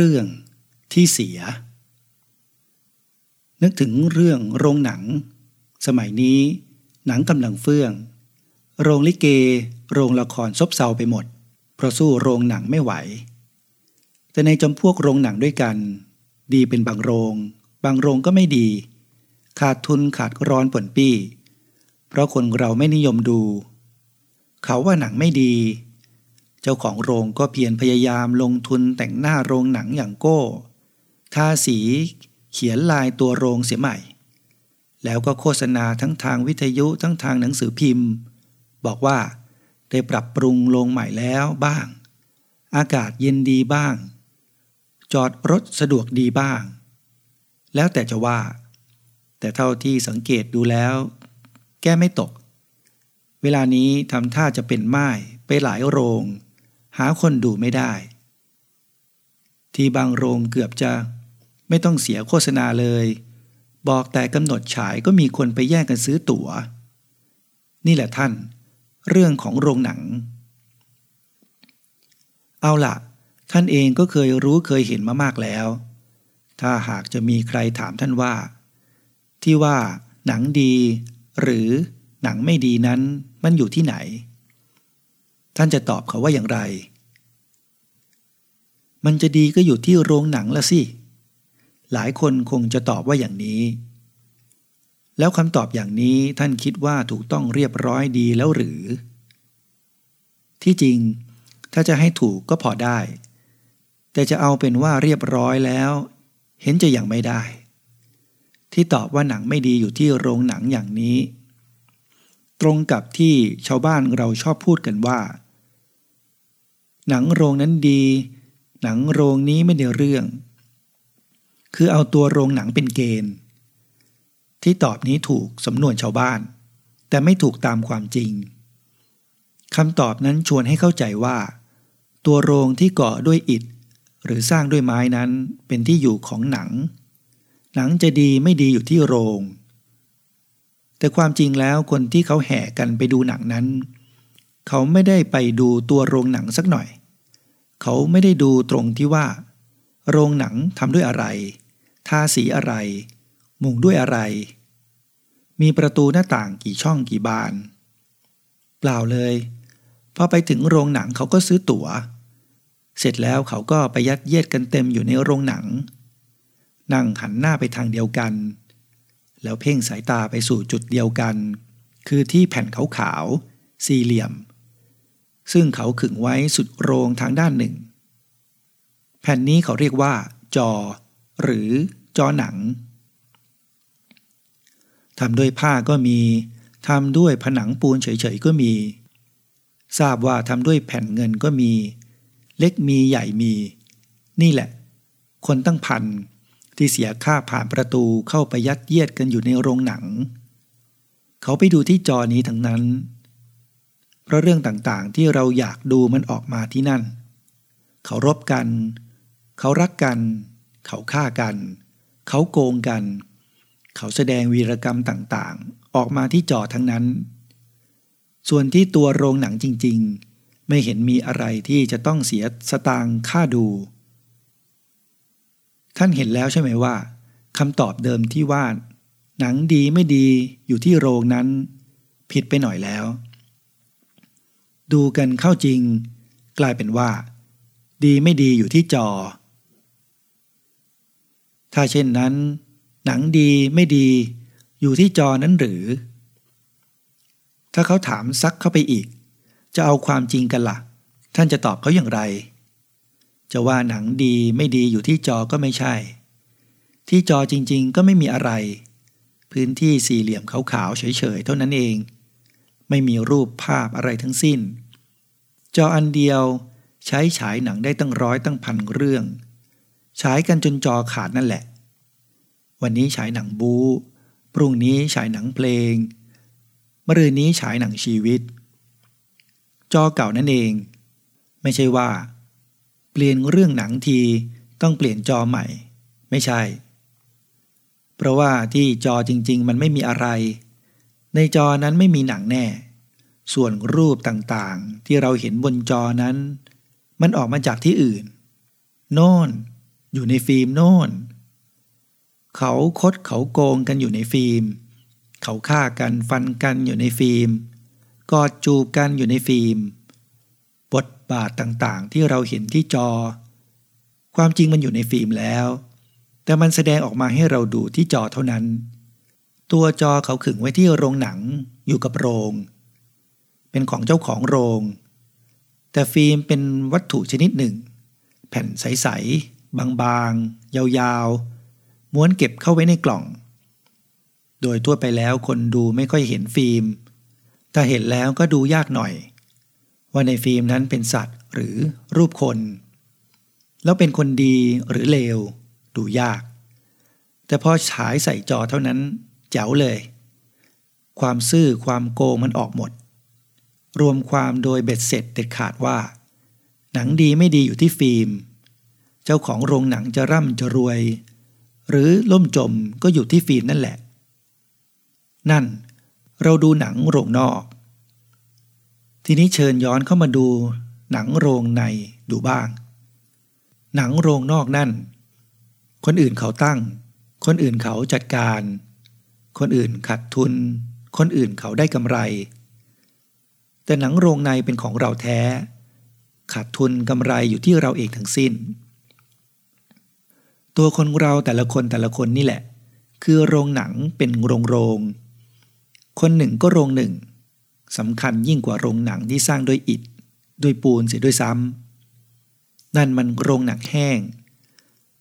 เรื่องที่เสีย นึกถึงเรื่องโรงหนัง สมัยนี้หนังกำลังเฟื่อง โรงลิเก โรงละครซบเซาไปหมด เพราะสู้โรงหนังไม่ไหว แต่ในจำพวกโรงหนังด้วยกัน ดีเป็นบางโรง บางโรงก็ไม่ดี ขาดทุนขาดร้อนผลปี้ เพราะคนเราไม่นิยมดู เขาว่าหนังไม่ดี จ้าของโรงก็เพียรพยายามลงทุนแต่งหน้าโรงหนังอย่างโก้ ทาสีเขียนลายตัวโรงเสียใหม่ แล้วก็โฆษณาทั้งทางวิทยุทั้งทางหนังสือพิมพ์ บอกว่า ได้ปรับปรุงโรงใหม่แล้วบ้าง อากาศเย็นดีบ้าง จอดรถสะดวกดีบ้าง แล้วแต่จะว่า แต่เท่าที่สังเกตดูแล้ว แก้ไม่ตก เวลานี้ทำท่าจะเป็นไม้ไปหลายโรง หาคนดูไม่ได้ ที่บางโรงเกือบจะไม่ต้องเสียโฆษณาเลย บอกแต่กำหนดฉายก็มีคนไปแย่งกันซื้อตัว๋ว นี่แหละท่าน เรื่องของโรงหนัง เอาล่ะท่านเองก็เคยรู้เคยเห็นมามากแล้ว ถ้าหากจะมีใครถามท่านว่า ที่ว่าหนังดี หรือหนังไม่ดีนั้นมันอยู่ที่ไหน ท่านจะตอบเขาว่าอย่างไร มันจะดีก็อยู่ที่โรงหนังละสิ หลายคนคงจะตอบว่าอย่างนี้ แล้วคำตอบอย่างนี้ท่านคิดว่าถูกต้องเรียบร้อยดีแล้วหรือ ที่จริง ถ้าจะให้ถูกก็พอได้ แต่จะเอาเป็นว่าเรียบร้อยแล้ว เห็นจะยังไม่ได้ ที่ตอบว่าหนังไม่ดีอยู่ที่โรงหนังอย่างนี้ตรงกับที่ชาวบ้านเราชอบพูดกันว่า หนังโรงนั้นดี หนังโรงนี้ไม่ได้เรื่อง คือเอาตัวโรงหนังเป็นเกณฑ์ ที่ตอบนี้ถูกสำนวนชาวบ้าน แต่ไม่ถูกตามความจริงคำตอบนั้นชวนให้เข้าใจว่า ตัวโรงที่ก่อด้วยอิฐ หรือสร้างด้วยไม้นั้นเป็นที่อยู่ของหนัง หนังจะดีไม่ดีอยู่ที่โรง แต่ความจริงแล้วคนที่เขาแห่กันไปดูหนังนั้น เขาไม่ได้ไปดูตัวโรงหนังสักหน่อย เขาไม่ได้ดูตรงที่ว่า โรงหนังทำด้วยอะไร ทาสีอะไร มุงด้วยอะไร มีประตูหน้าต่างกี่ช่องกี่บาน เปล่าเลยพอไปถึงโรงหนังเขาก็ซื้อตัว๋ว เสร็จแล้วเขาก็ไปยัดเยียดกันเต็มอยู่ในโรงหนัง นั่งหันหน้าไปทางเดียวกัน แล้วเพ่งสายตาไปสู่จุดเดียวกัน คือที่แผ่นขาวๆสี่เหลี่ยม ซึ่งเขาขึงไว้สุดโรงทางด้านหนึ่ง แผ่นนี้เขาเรียกว่า จอ หรือจอหนังทำด้วยผ้าก็มีทำด้วยผนังปูนเฉยๆก็มี ทราบว่าทำด้วยแผ่นเงินก็มี เล็กมีใหญ่มี นี่แหละ คนตั้งพันที่เสียค่าผ่านประตูเข้าไปยัดเยียดกันอยู่ในโรงหนัง เขาไปดูที่จอนี้ทั้งนั้น เพราะเรื่องต่างๆ ที่เราอยากดูมันออกมาที่นั่น เขารบกัน เขารักกัน เขาฆ่ากัน เขาโกงกัน เขาแสดงวีรกรรมต่างๆ ออกมาที่จอทั้งนั้น ส่วนที่ตัวโรงหนังจริงๆ ไม่เห็นมีอะไรที่จะต้องเสียสตางค่าดู ท่านเห็นแล้วใช่ไหมว่าคำตอบเดิมที่ว่าหนังดีไม่ดีอยู่ที่โรงนั้น ผิดไปหน่อยแล้ว ดูกันเข้าจริง กลายเป็นว่า ดีไม่ดีอยู่ที่จอ ถ้าเช่นนั้น หนังดีไม่ดีอยู่ที่จอนั้นหรือ ถ้าเขาถามซักเข้าไปอีก จะเอาความจริงกันละ่ะ ท่านจะตอบเขาอย่างไร จะว่าหนังดีไม่ดีอยู่ที่จอก็ไม่ใช่ ที่จอจริงๆก็ไม่มีอะไร พื้นที่สี่เหลี่ยมขาวๆเฉยๆเท่านั้นเอง ไม่มีรูปภาพอะไรทั้งสิ้น จออันเดียวใช้ฉายหนังได้ตั้งร้อยตั้งพันเรื่อง ฉายกันจนจอขาดนั่นแหละ วันนี้ฉายหนังบูพรุ่งนี้ฉายหนังเพลงมะรืนนี้ฉายหนังชีวิต จอเก่านั่นเอง ไม่ใช่ว่า เปลี่ยนเรื่องหนังทีต้องเปลี่ยนจอใหม่ ไม่ใช่ เพราะว่าที่จอจริง ๆ มันไม่มีอะไร ในจอนั้นไม่มีหนังแน่ ส่วนรูปต่างๆ ที่เราเห็นบนจอนั้น มันออกมาจากที่อื่น โน่น อยู่ในฟิล์มโน่น เขาคดเขาโกงกันอยู่ในฟิล์ม เขาฆ่ากันฟันกันอยู่ในฟิล์ม กอดจูบกันอยู่ในฟิล์ม บทบาทต่างๆ ที่เราเห็นที่จอ ความจริงมันอยู่ในฟิล์มแล้ว แต่มันแสดงออกมาให้เราดูที่จอเท่านั้น ตัวจอเขาขึงไว้ที่โรงหนังอยู่กับโรง เป็นของเจ้าของโรง แต่ฟิล์มเป็นวัตถุชนิดหนึ่ง แผ่นใสๆ บางๆ ยาวๆ ม้วนเก็บเข้าไว้ในกล่อง โดยทั่วไปแล้วคนดูไม่ค่อยเห็นฟิล์ม ถ้าเห็นแล้วก็ดูยากหน่อย ว่าในฟิล์มนั้นเป็นสัตว์หรือรูปคน แล้วเป็นคนดีหรือเลว ดูยาก แต่พอฉายใส่จอเท่านั้น เจ๋วเลย ความซื่อความโกงมันออกหมด รวมความโดยเบ็ดเสร็จเด็ดขาดว่า หนังดีไม่ดีอยู่ที่ฟิล์ม เจ้าของโรงหนังจะร่ำจะรวย หรือล่มจมก็อยู่ที่ฟิล์มนั่นแหละ นั่นเราดูหนังโรงนอก ทีนี้เชิญย้อนเข้ามาดูหนังโรงในดูบ้าง หนังโรงนอกนั่น คนอื่นเขาตั้ง คนอื่นเขาจัดการ คนอื่นขาดทุน คนอื่นเขาได้กำไร แต่หนังโรงในเป็นของเราแท้ ขาดทุนกำไรอยู่ที่เราเองทั้งสิ้น ตัวคนเราแต่ละคนแต่ละคนนี่แหละ คือโรงหนังเป็นโรงโรง คนหนึ่งก็โรงหนึ่งสำคัญยิ่งกว่าโรงหนังที่สร้างด้วยอิฐด้วยปูนเสียด้วยซ้ำนั่นมันโรงหนังแห้ง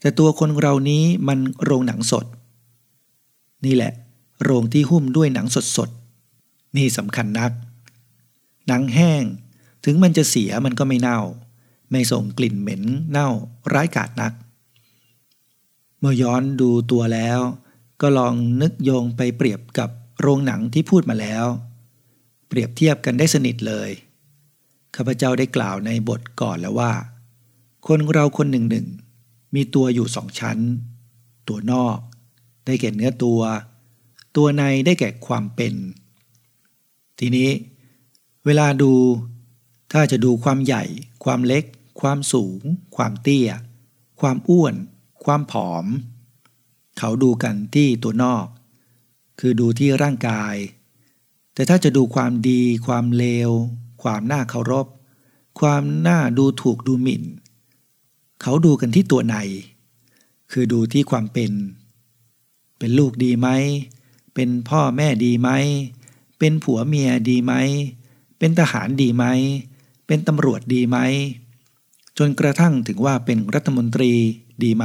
แต่ตัวคนเรานี้มันโรงหนังสด นี่แหละ โรงที่หุ้มด้วยหนังสดสดนี่สำคัญนัก หนังแห้งถึงมันจะเสียมันก็ไม่เน่า ไม่ส่งกลิ่นเหม็นเน่าร้ายกาจนัก เมื่อย้อนดูตัวแล้ว ก็ลองนึกโยงไปเปรียบกับโรงหนังที่พูดมาแล้ว เปรียบเทียบกันได้สนิทเลยข้าพเจ้าได้กล่าวในบทก่อนแล้วว่า คนเราคนหนึ่งหนึ่งมีตัวอยู่สองชั้น ตัวนอก ได้แก่เนื้อตัว ตัวในได้แก่ความเป็น ทีนี้ เวลาดู ถ้าจะดูความใหญ่ ความเล็ก ความสูง ความเตี้ย ความอ้วน ความผอม เขาดูกันที่ตัวนอก คือดูที่ร่างกาย แต่ถ้าจะดูความดี ความเลว ความน่าเคารพ ความน่าดูถูกดูหมิ่น เขาดูกันที่ตัวใน คือดูที่ความเป็น เป็นลูกดีไหม เป็นพ่อแม่ดีไหม เป็นผัวเมียดีไหม เป็นทหารดีไหม เป็นตำรวจดีไหม จนกระทั่งถึงว่าเป็นรัฐมนตรีดีไหม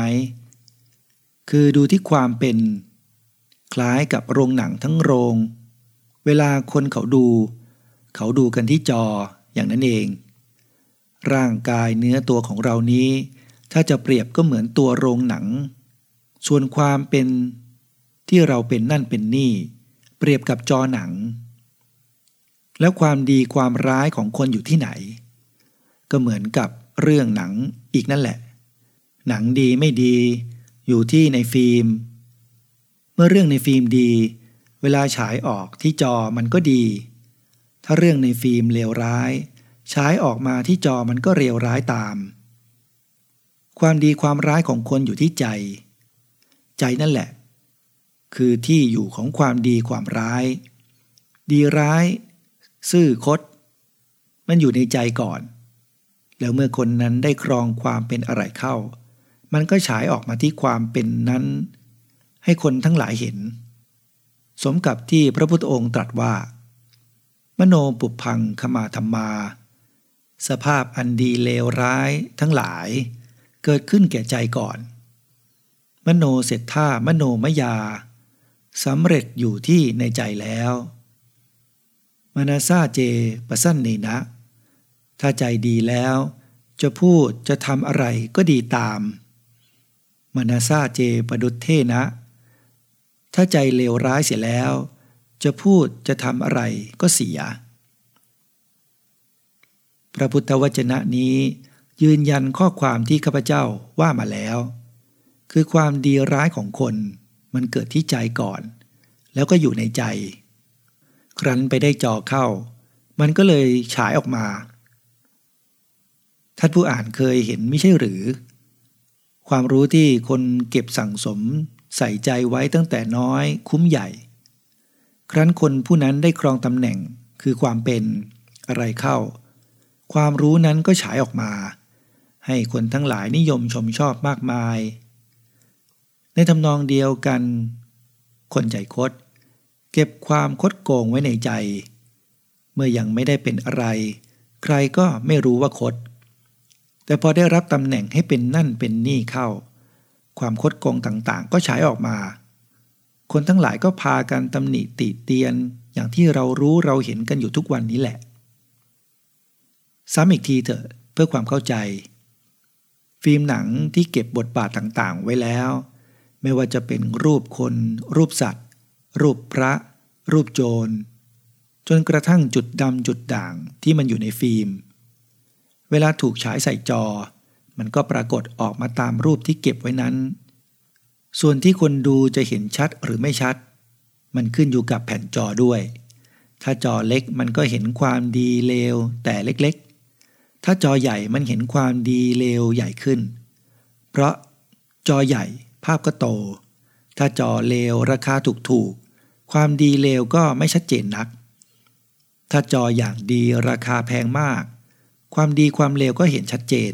คือดูที่ความเป็น คล้ายกับโรงหนังทั้งโรง เวลาคนเขาดู เขาดูกันที่จออย่างนั้นเอง ร่างกายเนื้อตัวของเรานี้ ถ้าจะเปรียบก็เหมือนตัวโรงหนัง ส่วนความเป็น ที่เราเป็นนั่นเป็นนี่ เปรียบกับจอหนัง แล้วความดีความร้ายของคนอยู่ที่ไหน ก็เหมือนกับเรื่องหนังอีกนั่นแหละ หนังดีไม่ดี อยู่ที่ในฟิล์ม เมื่อเรื่องในฟิล์มดี เวลาฉายออกที่จอมันก็ดี ถ้าเรื่องในฟิล์มเลวร้ายฉายออกมาที่จอมันก็เลวร้ายตาม ความดีความร้ายของคนอยู่ที่ใจ ใจนั่นแหละ คือที่อยู่ของความดีความร้าย ดีร้าย ซื่อคด มันอยู่ในใจก่อน แล้วเมื่อคนนั้นได้ครองความเป็นอะไรเข้า มันก็ฉายออกมาที่ความเป็นนั้น ให้คนทั้งหลายเห็น สมกับที่พระพุทธองค์ตรัสว่า มโนปุพังขมาธรรมา สภาพอันดีเลวร้ายทั้งหลาย เกิดขึ้นแก่ใจก่อน มโนเสร็จท่ามโนมยา สำเร็จอยู่ที่ในใจแล้วมานาซาเจปสั้นเนนะ ถ้าใจดีแล้ว จะพูดจะทำอะไรก็ดีตามมานาซาเจปดุเทนะ ถ้าใจเลวร้ายเสียแล้ว จะพูดจะทำอะไรก็เสีย พระพุทธวจนะนี้ยืนยันข้อความที่ข้าพเจ้าว่ามาแล้ว คือความดีร้ายของคน มันเกิดที่ใจก่อน แล้วก็อยู่ในใจ ครั้นไปได้จอเข้า มันก็เลยฉายออกมา ท่านผู้อ่านเคยเห็นไม่ใช่หรือคความรู้ที่คนเก็บสั่งสมใส่ใจไว้ตั้งแต่น้อยคุ้มใหญ่ ครั้นคนผู้นั้นได้ครองตำแหน่งคือความเป็นอะไรเข้า ความรู้นั้นก็ฉายออกมา ให้คนทั้งหลายนิยมชมชอบมากมาย ในทำนองเดียวกัน คนใจคด เก็บความคดโกงไว้ในใจ เมื่อยังไม่ได้เป็นอะไร ใครก็ไม่รู้ว่าคด แต่พอได้รับตำแหน่งให้เป็นนั่นเป็นนี่เข้า ความคดโกงต่างๆ ก็ฉายออกมา คนทั้งหลายก็พากันตำหนิติเตียนอย่างที่เรารู้เราเห็นกันอยู่ทุกวันนี้แหละ ซ้ำอีกทีเถอะเพื่อความเข้าใจ ฟิล์มหนังที่เก็บบทบาทต่างๆ ไว้แล้ว ไม่ว่าจะเป็นรูปคน รูปสัตว์ รูปพระ รูปโจร จนกระทั่งจุดดำจุดด่างที่มันอยู่ในฟิล์ม เวลาถูกฉายใส่จอ มันก็ปรากฏออกมาตามรูปที่เก็บไว้นั้น ส่วนที่คนดูจะเห็นชัดหรือไม่ชัด มันขึ้นอยู่กับแผ่นจอด้วย ถ้าจอเล็กมันก็เห็นความดีเลวแต่เล็กๆ ถ้าจอใหญ่มันเห็นความดีเลวใหญ่ขึ้น เพราะจอใหญ่ ภาพก็โต ถ้าจอเลวราคาถูกๆ ความดีเลวก็ไม่ชัดเจนนัก ถ้าจออย่างดีราคาแพงมาก ความดีความเลวก็เห็นชัดเจน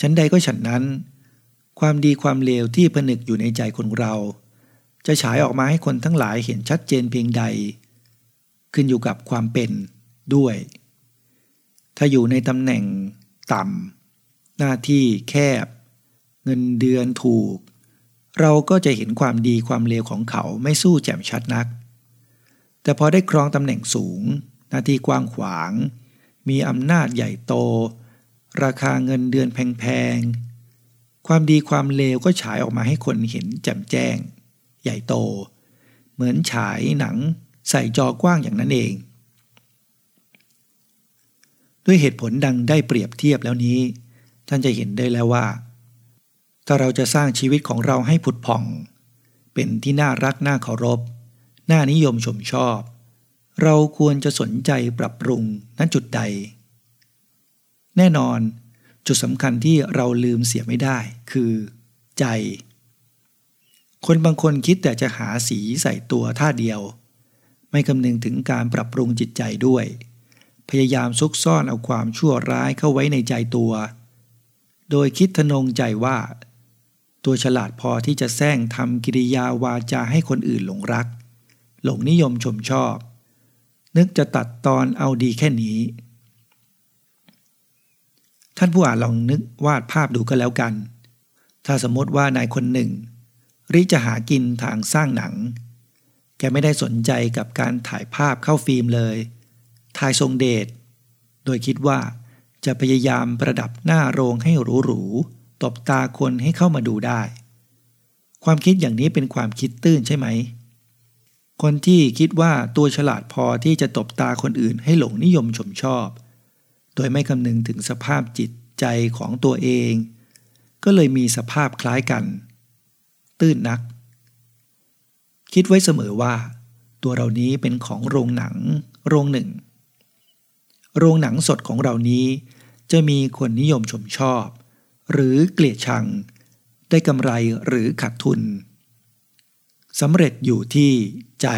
ฉันใดก็ฉันนั้น ความดีความเลวที่ผนึกอยู่ในใจคนเรา จะฉายออกมาให้คนทั้งหลายเห็นชัดเจนเพียงใด ขึ้นอยู่กับความเป็นด้วย ถ้าอยู่ในตำแหน่งต่ำหน้าที่แคบ เงินเดือนถูก เราก็จะเห็นความดีความเลวของเขาไม่สู้แจ่มชัดนัก แต่พอได้ครองตำแหน่งสูง หน้าที่กว้างขวาง มีอำนาจใหญ่โต ราคาเงินเดือนแพงๆ ความดีความเลวก็ฉายออกมาให้คนเห็นแจ่มแจ้ง ใหญ่โต เหมือนฉายหนังใส่จอกว้างอย่างนั้นเอง ด้วยเหตุผลดังได้เปรียบเทียบแล้วนี้ ท่านจะเห็นได้แล้วว่า ถ้าเราจะสร้างชีวิตของเราให้ผุดผ่อง เป็นที่น่ารักน่าเคารพ น่านิยมชมชอบ เราควรจะสนใจปรับปรุงณจุดใด แน่นอน จุดสำคัญที่เราลืมเสียไม่ได้ คือ ใจ คนบางคนคิดแต่จะหาสีใส่ตัวท่าเดียว ไม่คำนึงถึงการปรับปรุงจิตใจด้วย พยายามซุกซ่อนเอาความชั่วร้ายเข้าไว้ในใจตัวโดยคิดทนงใจว่า ตัวฉลาดพอที่จะแซงทำกิริยาวาจาให้คนอื่นหลงรัก หลงนิยมชมชอบ นึกจะตัดตอนเอาดีแค่นี้ ท่านผู้อ่านลองนึกวาดภาพดูก็แล้วกัน ถ้าสมมติว่านายคนหนึ่ง ริจะหากินทางสร้างหนัง แกไม่ได้สนใจกับการถ่ายภาพเข้าฟิล์มเลย ถ่ายทรงเดช โดยคิดว่าจะพยายามประดับหน้าโรงให้หรูๆ ตบตาคนให้เข้ามาดูได้ ความคิดอย่างนี้เป็นความคิดตื้นใช่ไหม คนที่คิดว่าตัวฉลาดพอที่จะตบตาคนอื่นให้หลงนิยมชมชอบ โดยไม่คำนึงถึงสภาพจิตใจของตัวเอง ก็เลยมีสภาพคล้ายกัน ตื้นนัก คิดไว้เสมอว่า ตัวเรานี้เป็นของโรงหนัง โรงหนึ่ง โรงหนังสดของเรานี้จะมีคนนิยมชมชอบ หรือเกลียดชัง ได้กำไรหรือขาดทุนสำเร็จอยู่ที่ใจ